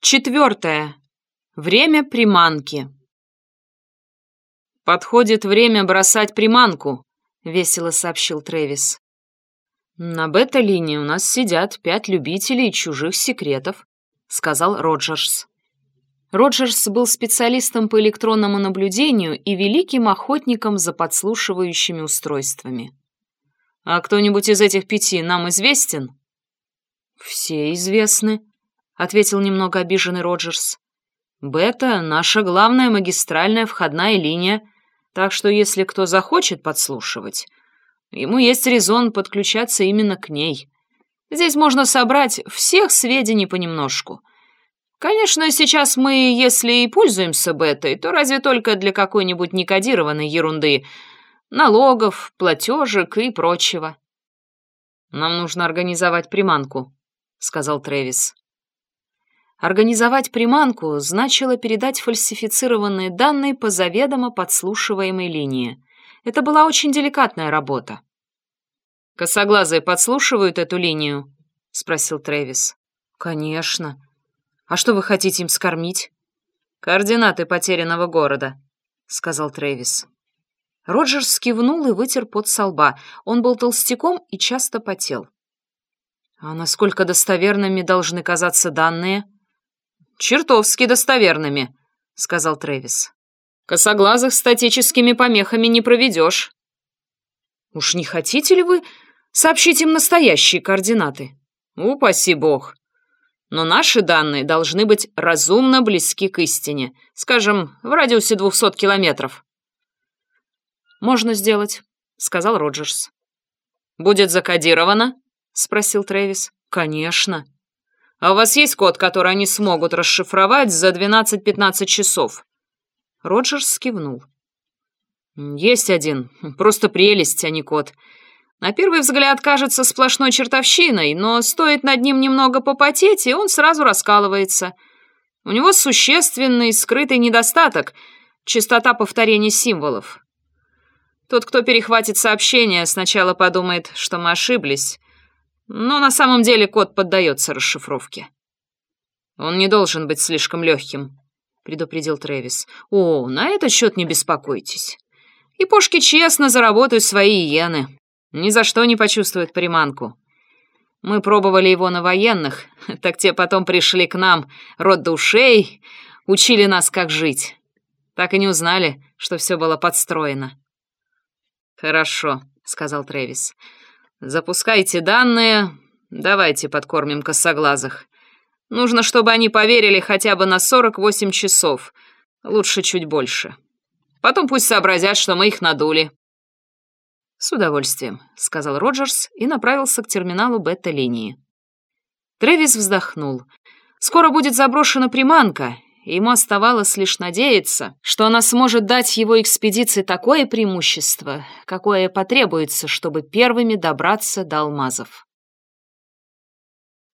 Четвертое. Время приманки. «Подходит время бросать приманку», — весело сообщил Трэвис. «На бета-линии у нас сидят пять любителей чужих секретов», — сказал Роджерс. Роджерс был специалистом по электронному наблюдению и великим охотником за подслушивающими устройствами. «А кто-нибудь из этих пяти нам известен?» «Все известны», — ответил немного обиженный Роджерс. «Бета — наша главная магистральная входная линия, так что если кто захочет подслушивать, ему есть резон подключаться именно к ней. Здесь можно собрать всех сведений понемножку. Конечно, сейчас мы, если и пользуемся бетой, то разве только для какой-нибудь некодированной ерунды, налогов, платежек и прочего». «Нам нужно организовать приманку», — сказал Трэвис. Организовать приманку значило передать фальсифицированные данные по заведомо подслушиваемой линии. Это была очень деликатная работа. «Косоглазые подслушивают эту линию?» — спросил Трэвис. «Конечно. А что вы хотите им скормить?» «Координаты потерянного города», — сказал Трэвис. Роджерс кивнул и вытер пот со лба. Он был толстяком и часто потел. «А насколько достоверными должны казаться данные?» Чертовски достоверными», — сказал Трэвис. «Косоглазых статическими помехами не проведешь». «Уж не хотите ли вы сообщить им настоящие координаты?» «Упаси бог. Но наши данные должны быть разумно близки к истине, скажем, в радиусе двухсот километров». «Можно сделать», — сказал Роджерс. «Будет закодировано?» — спросил Трэвис. «Конечно». А у вас есть код, который они смогут расшифровать за 12-15 часов?» Роджерс кивнул. «Есть один. Просто прелесть, а не код. На первый взгляд кажется сплошной чертовщиной, но стоит над ним немного попотеть, и он сразу раскалывается. У него существенный скрытый недостаток — частота повторения символов. Тот, кто перехватит сообщение, сначала подумает, что мы ошиблись, но на самом деле код поддается расшифровке. Он не должен быть слишком легким, предупредил Трэвис. О, на этот счет не беспокойтесь. И пошки честно заработают свои иены. Ни за что не почувствуют приманку. Мы пробовали его на военных, так те потом пришли к нам, род душей, учили нас, как жить. Так и не узнали, что все было подстроено. «Хорошо», — сказал Трэвис. Запускайте данные, давайте подкормим косоглазых. Нужно, чтобы они поверили хотя бы на 48 часов, лучше чуть больше. Потом пусть сообразят, что мы их надули». «С удовольствием», — сказал Роджерс и направился к терминалу бета-линии. Трэвис вздохнул. «Скоро будет заброшена приманка, Ему оставалось лишь надеяться, что она сможет дать его экспедиции такое преимущество, какое потребуется, чтобы первыми добраться до алмазов.